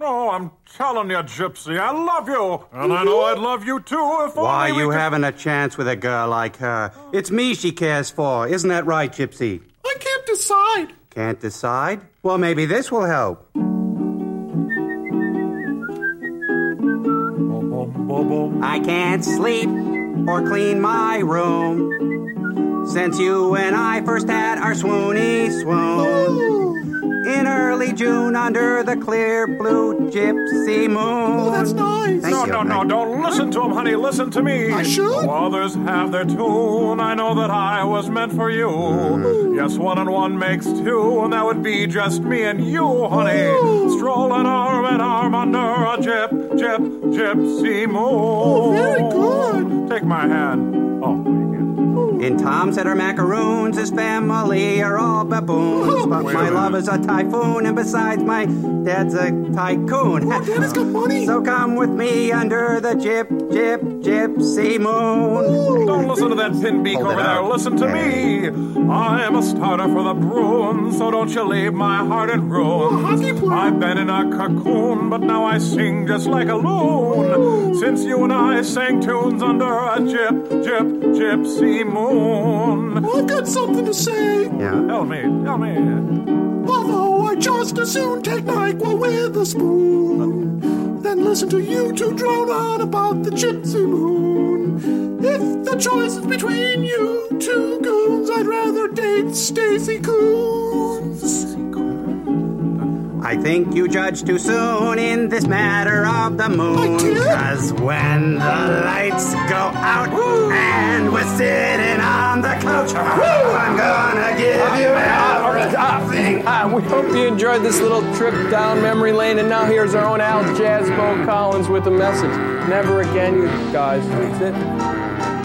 No, I'm telling you, Gypsy, I love you. And I know I'd love you too if Why only you we could- having a chance with a girl like her? It's me she cares for. Isn't that right, Gypsy? I can't decide. Can't decide? Well, maybe this will help. I can't sleep or clean my room since you and I first had our swoony swoon. In early June under the clear blue gypsy moon. Oh, that's nice. Thank No, you. no, no, don't listen to him, honey. Listen to me. I should? Though others have their tune, I know that I was meant for you. Mm. Yes, one and one makes two, and that would be just me and you, honey. Ooh. Strolling arm in arm under a gyp, gyp, gypsy moon. Oh, very good. Take my hand. Oh, you can't. In Tom's head are macaroons, his family are all baboons. But Wait a my minute. love is a typhoon, and besides, my dad's a tycoon. Oh, Daddy's got money. So come with me under the gyp, gyp, gypsy moon. Don't listen to that pin beak Hold over there. Listen to me. I am a starter for the Bruins, so don't you leave my heart in ruins. hockey. I've been in a cocoon, but now I sing just like a loon. Since you and I sang tunes under a gyp, gyp, gypsy moon. I've got something to say. Yeah. Tell me, tell me. Although I just as soon take my NyQuil with a spoon than listen to you two drone on about the gypsy moon. If the choice is between you two goons, I'd rather date Stacy Coons. I think you judge too soon in this matter of the moon. Cause when the lights go out and we're sitting on the couch, I'm gonna give you everything. Ah, we hope you enjoyed this little trip down memory lane. And now here's our own Al Jazzbo Collins with a message. Never again, you guys. That's it.